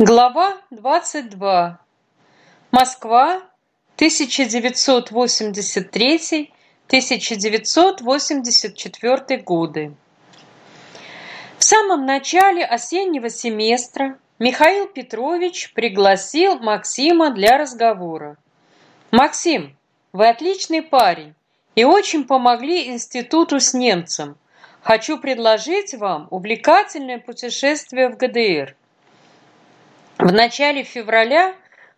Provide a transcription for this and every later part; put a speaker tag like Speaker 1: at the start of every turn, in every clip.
Speaker 1: Глава двадцать два. Москва, 1983-1984 годы. В самом начале осеннего семестра Михаил Петрович пригласил Максима для разговора. «Максим, вы отличный парень и очень помогли институту с немцем. Хочу предложить вам увлекательное путешествие в ГДР. В начале февраля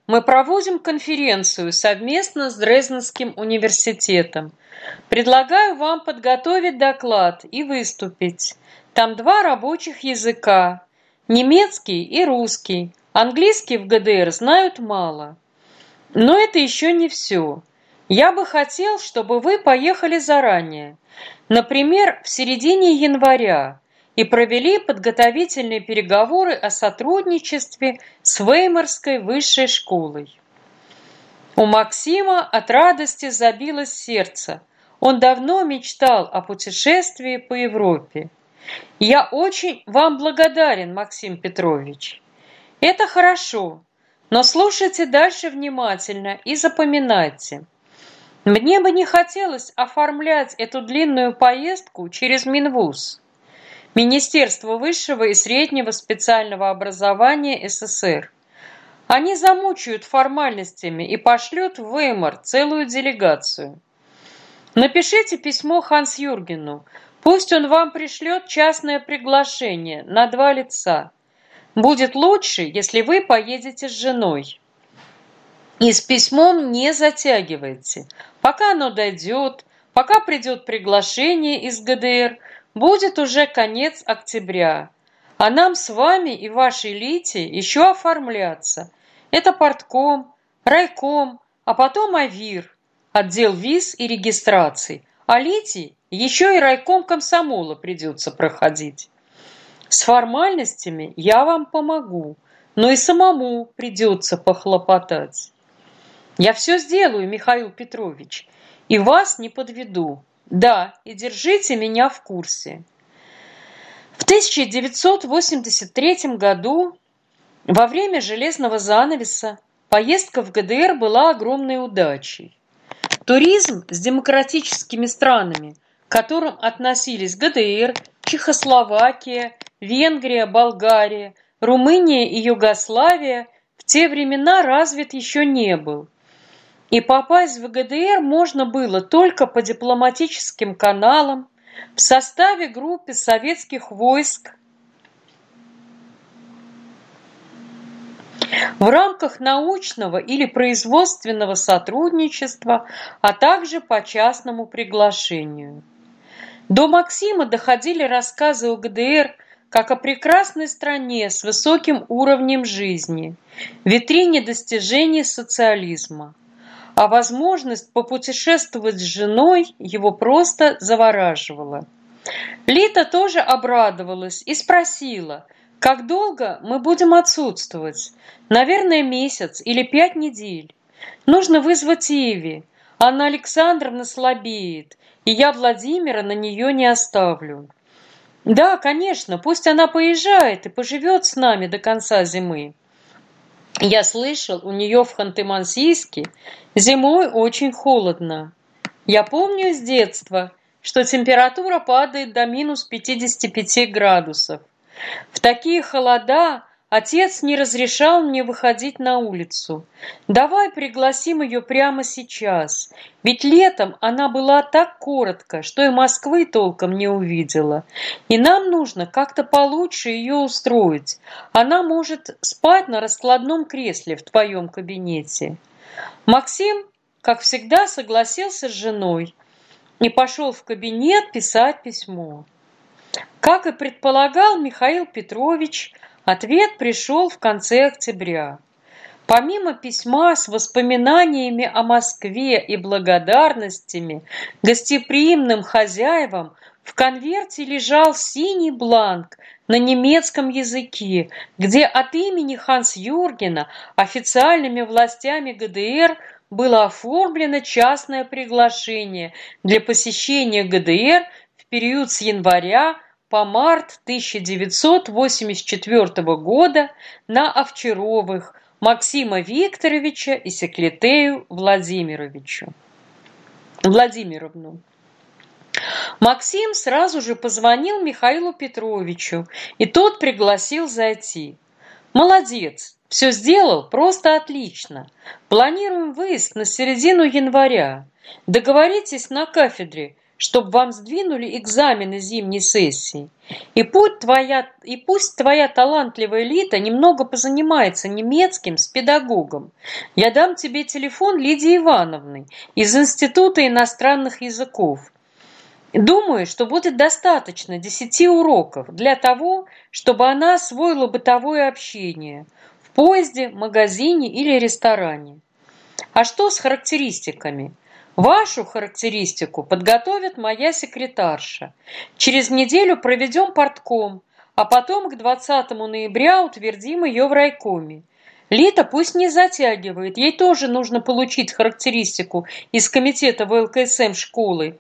Speaker 1: мы проводим конференцию совместно с Дрезденским университетом. Предлагаю вам подготовить доклад и выступить. Там два рабочих языка – немецкий и русский. Английский в ГДР знают мало. Но это еще не все. Я бы хотел, чтобы вы поехали заранее. Например, в середине января и провели подготовительные переговоры о сотрудничестве с Веймарской высшей школой. У Максима от радости забилось сердце. Он давно мечтал о путешествии по Европе. Я очень вам благодарен, Максим Петрович. Это хорошо, но слушайте дальше внимательно и запоминайте. Мне бы не хотелось оформлять эту длинную поездку через Минвуз. Министерство высшего и среднего специального образования СССР. Они замучают формальностями и пошлют в Веймар целую делегацию. Напишите письмо Ханс Юргену. Пусть он вам пришлет частное приглашение на два лица. Будет лучше, если вы поедете с женой. И с письмом не затягивайте. Пока оно дойдет, пока придет приглашение из ГДР – Будет уже конец октября, а нам с вами и вашей Лите еще оформляться. Это портком, райком, а потом АВИР, отдел виз и регистраций. А Лите еще и райком комсомола придется проходить. С формальностями я вам помогу, но и самому придется похлопотать. Я все сделаю, Михаил Петрович, и вас не подведу. Да, и держите меня в курсе. В 1983 году, во время железного занавеса, поездка в ГДР была огромной удачей. Туризм с демократическими странами, к которым относились ГДР, Чехословакия, Венгрия, Болгария, Румыния и Югославия, в те времена развит еще не был – и попасть в ГДР можно было только по дипломатическим каналам в составе группы советских войск в рамках научного или производственного сотрудничества, а также по частному приглашению. До Максима доходили рассказы о ГДР как о прекрасной стране с высоким уровнем жизни, витрине достижений социализма а возможность попутешествовать с женой его просто завораживала. Лита тоже обрадовалась и спросила, как долго мы будем отсутствовать? Наверное, месяц или пять недель. Нужно вызвать Иви. Анна Александровна слабеет, и я Владимира на нее не оставлю. Да, конечно, пусть она поезжает и поживет с нами до конца зимы. Я слышал, у нее в Ханты-Мансийске зимой очень холодно. Я помню с детства, что температура падает до минус 55 градусов. В такие холода Отец не разрешал мне выходить на улицу. Давай пригласим ее прямо сейчас. Ведь летом она была так коротко, что и Москвы толком не увидела. И нам нужно как-то получше ее устроить. Она может спать на раскладном кресле в твоем кабинете. Максим, как всегда, согласился с женой и пошел в кабинет писать письмо. Как и предполагал Михаил Петрович, Ответ пришел в конце октября. Помимо письма с воспоминаниями о Москве и благодарностями гостеприимным хозяевам в конверте лежал синий бланк на немецком языке, где от имени Ханс Юргена официальными властями ГДР было оформлено частное приглашение для посещения ГДР в период с января по март 1984 года на Овчаровых Максима Викторовича и Секлетею Владимировичу. Владимировну. Максим сразу же позвонил Михаилу Петровичу, и тот пригласил зайти. «Молодец! Все сделал просто отлично. Планируем выезд на середину января. Договоритесь на кафедре, чтобы вам сдвинули экзамены зимней сессии. И пусть твоя, и пусть твоя талантливая Лита немного позанимается немецким с педагогом. Я дам тебе телефон Лидии Ивановны из Института иностранных языков. Думаю, что будет достаточно десяти уроков для того, чтобы она освоила бытовое общение в поезде, магазине или ресторане. А что с характеристиками? Вашу характеристику подготовит моя секретарша. Через неделю проведем портком, а потом к 20 ноября утвердим ее в райкоме. Лита пусть не затягивает, ей тоже нужно получить характеристику из комитета ВЛКСМ школы.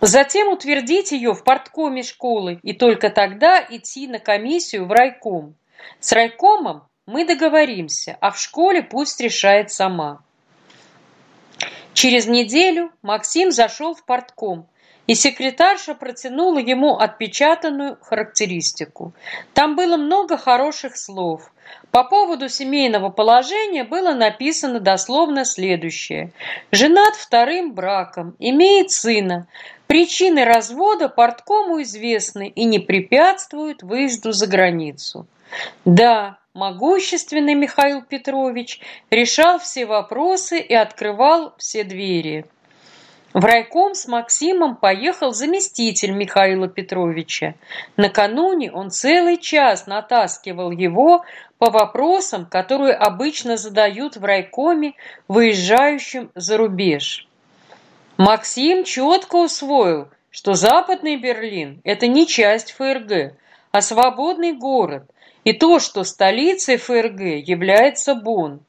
Speaker 1: Затем утвердить ее в порткоме школы и только тогда идти на комиссию в райком. С райкомом мы договоримся, а в школе пусть решает сама. Через неделю Максим зашел в портком, и секретарша протянула ему отпечатанную характеристику. Там было много хороших слов. По поводу семейного положения было написано дословно следующее. Женат вторым браком, имеет сына. Причины развода порткому известны и не препятствуют выезду за границу. Да, Могущественный Михаил Петрович решал все вопросы и открывал все двери. В райком с Максимом поехал заместитель Михаила Петровича. Накануне он целый час натаскивал его по вопросам, которые обычно задают в райкоме выезжающим за рубеж. Максим четко усвоил, что Западный Берлин – это не часть ФРГ, а свободный город – и то, что столицей ФРГ является Бонн.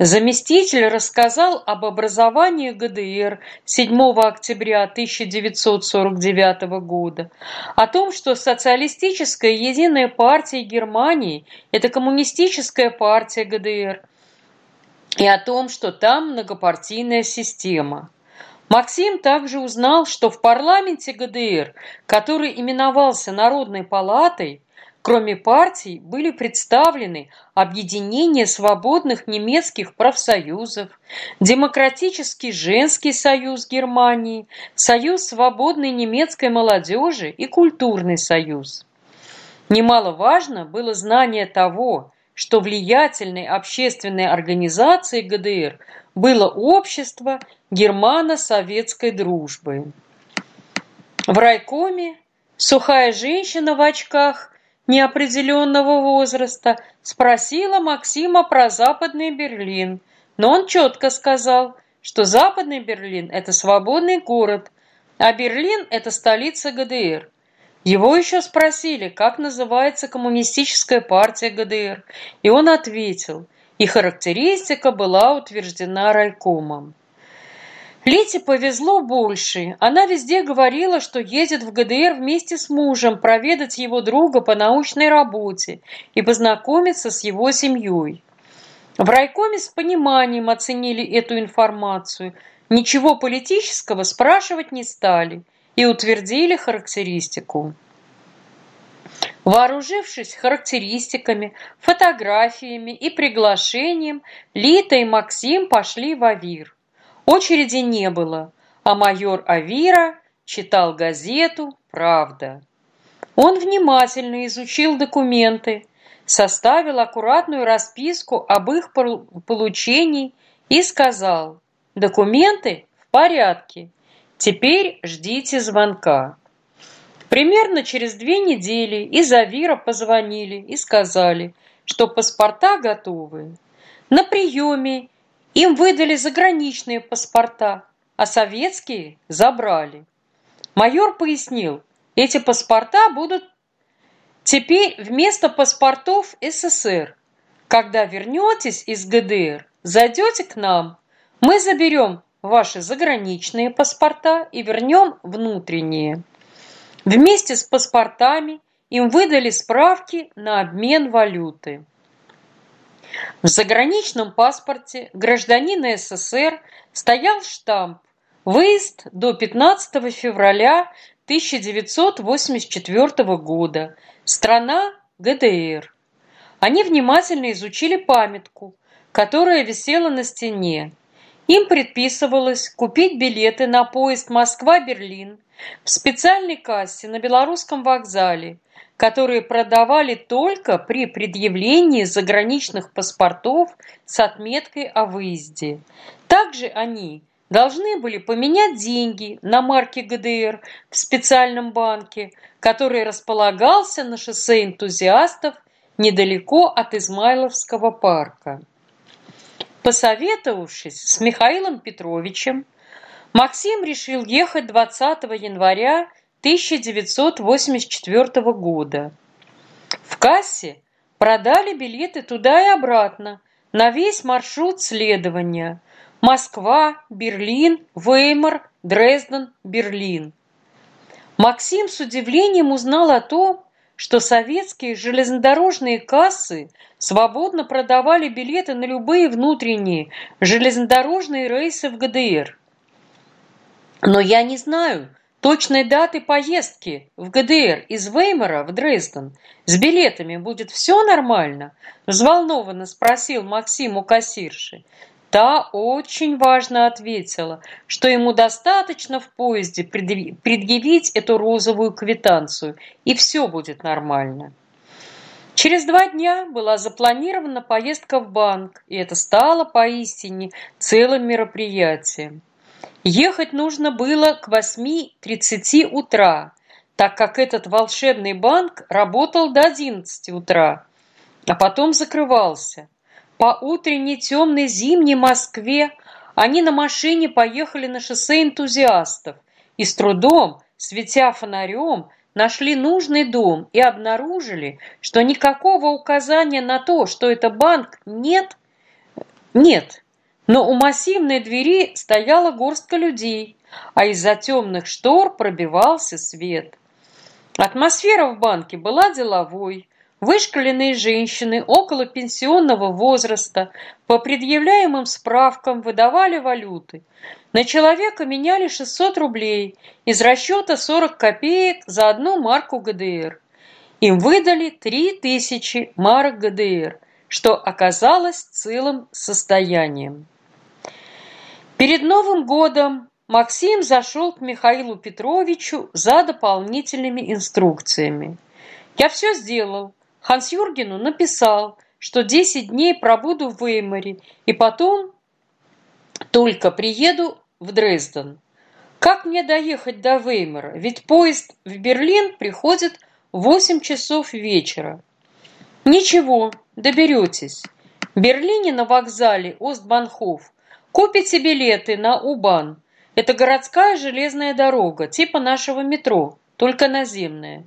Speaker 1: Заместитель рассказал об образовании ГДР 7 октября 1949 года, о том, что социалистическая единая партия Германии – это коммунистическая партия ГДР, и о том, что там многопартийная система. Максим также узнал, что в парламенте ГДР, который именовался Народной палатой, Кроме партий были представлены Объединение свободных немецких профсоюзов, Демократический женский союз Германии, Союз свободной немецкой молодежи и Культурный союз. Немаловажно было знание того, что влиятельной общественной организацией ГДР было общество германо-советской дружбы. В райкоме сухая женщина в очках неопределенного возраста спросила Максима про Западный Берлин, но он четко сказал, что Западный Берлин – это свободный город, а Берлин – это столица ГДР. Его еще спросили, как называется коммунистическая партия ГДР, и он ответил, и характеристика была утверждена райкомом. Лите повезло больше. Она везде говорила, что едет в ГДР вместе с мужем проведать его друга по научной работе и познакомиться с его семьей. В райкоме с пониманием оценили эту информацию, ничего политического спрашивать не стали и утвердили характеристику. Вооружившись характеристиками, фотографиями и приглашением, Лита и Максим пошли в Авир. Очереди не было, а майор Авира читал газету «Правда». Он внимательно изучил документы, составил аккуратную расписку об их получении и сказал «Документы в порядке, теперь ждите звонка». Примерно через две недели из Авира позвонили и сказали, что паспорта готовы. На приеме им выдали заграничные паспорта, а советские забрали. Майор пояснил, эти паспорта будут теперь вместо паспортов СССР. Когда вернетесь из ГДР, зайдете к нам, мы заберем ваши заграничные паспорта и вернем внутренние. Вместе с паспортами им выдали справки на обмен валюты. В заграничном паспорте гражданина СССР стоял штамп «Выезд до 15 февраля 1984 года. Страна ГДР». Они внимательно изучили памятку, которая висела на стене. Им предписывалось купить билеты на поезд Москва-Берлин в специальной кассе на Белорусском вокзале, которые продавали только при предъявлении заграничных паспортов с отметкой о выезде. Также они должны были поменять деньги на марки ГДР в специальном банке, который располагался на шоссе энтузиастов недалеко от Измайловского парка. Посоветовавшись с Михаилом Петровичем, Максим решил ехать 20 января 1984 года. В кассе продали билеты туда и обратно на весь маршрут следования Москва, Берлин, Веймар, Дрезден, Берлин. Максим с удивлением узнал о том, что советские железнодорожные кассы свободно продавали билеты на любые внутренние железнодорожные рейсы в ГДР. Но я не знаю точной даты поездки в ГДР из Веймара в Дрезден. С билетами будет все нормально? Взволнованно спросил Максим у кассирши. Та очень важно ответила, что ему достаточно в поезде предъявить эту розовую квитанцию, и все будет нормально. Через два дня была запланирована поездка в банк, и это стало поистине целым мероприятием. Ехать нужно было к 8.30 утра, так как этот волшебный банк работал до 11 утра, а потом закрывался. По утренней темной зимней Москве они на машине поехали на шоссе энтузиастов и с трудом, светя фонарем, нашли нужный дом и обнаружили, что никакого указания на то, что это банк, нет. Нет, но у массивной двери стояла горстка людей, а из-за темных штор пробивался свет. Атмосфера в банке была деловой, Вышкаленные женщины около пенсионного возраста по предъявляемым справкам выдавали валюты. На человека меняли 600 рублей из расчета 40 копеек за одну марку ГДР. Им выдали 3000 марок ГДР, что оказалось целым состоянием. Перед Новым годом Максим зашел к Михаилу Петровичу за дополнительными инструкциями. «Я все сделал. Ханс-Юргену написал, что 10 дней пробуду в Веймаре и потом только приеду в Дрезден. Как мне доехать до Веймара? Ведь поезд в Берлин приходит в 8 часов вечера. Ничего, доберетесь. В Берлине на вокзале Остбанхоф купите билеты на Убан. Это городская железная дорога, типа нашего метро только наземная.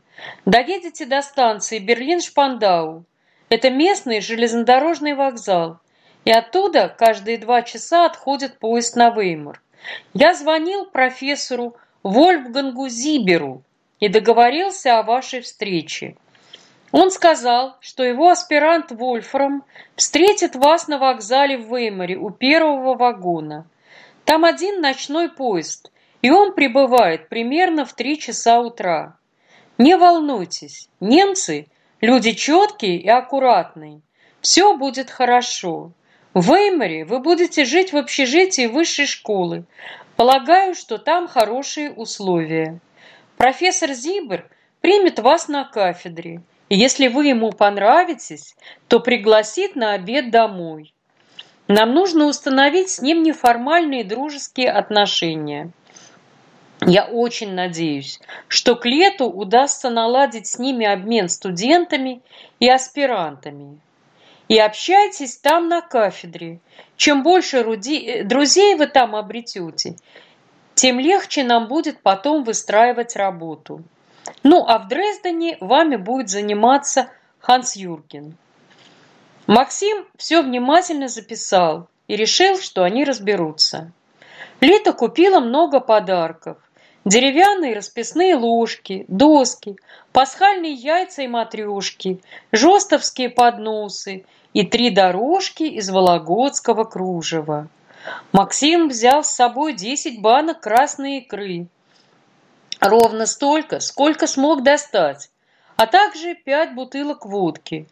Speaker 1: Доедете до станции Берлин-Шпандау. Это местный железнодорожный вокзал. И оттуда каждые два часа отходит поезд на Веймар. Я звонил профессору Вольфгангу Зиберу и договорился о вашей встрече. Он сказал, что его аспирант Вольфрам встретит вас на вокзале в Веймаре у первого вагона. Там один ночной поезд, и он прибывает примерно в три часа утра. Не волнуйтесь, немцы – люди четкие и аккуратные. Все будет хорошо. В Веймаре вы будете жить в общежитии высшей школы. Полагаю, что там хорошие условия. Профессор Зибер примет вас на кафедре, если вы ему понравитесь, то пригласит на обед домой. Нам нужно установить с ним неформальные дружеские отношения. Я очень надеюсь, что к лету удастся наладить с ними обмен студентами и аспирантами. И общайтесь там на кафедре. Чем больше э, друзей вы там обретете, тем легче нам будет потом выстраивать работу. Ну, а в Дрездене вами будет заниматься Ханс Юрген. Максим все внимательно записал и решил, что они разберутся. Лита купила много подарков Деревянные расписные ложки, доски, пасхальные яйца и матрешки, жестовские подносы и три дорожки из вологодского кружева. Максим взял с собой десять банок красной икры, ровно столько, сколько смог достать, а также пять бутылок водки.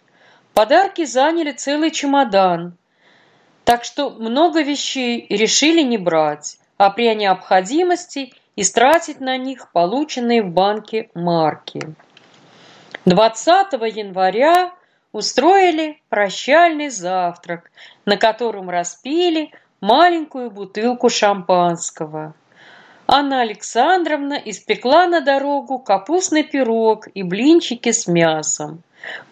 Speaker 1: Подарки заняли целый чемодан, так что много вещей решили не брать, а при необходимости истратить на них полученные в банке марки. 20 января устроили прощальный завтрак, на котором распили маленькую бутылку шампанского. Анна Александровна испекла на дорогу капустный пирог и блинчики с мясом.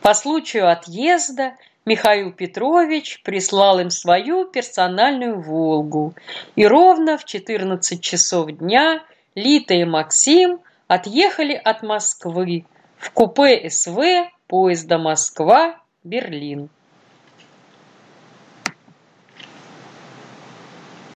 Speaker 1: По случаю отъезда Михаил Петрович прислал им свою персональную «Волгу», и ровно в 14 часов дня Лита и Максим отъехали от Москвы в купе СВ поезда Москва-Берлин.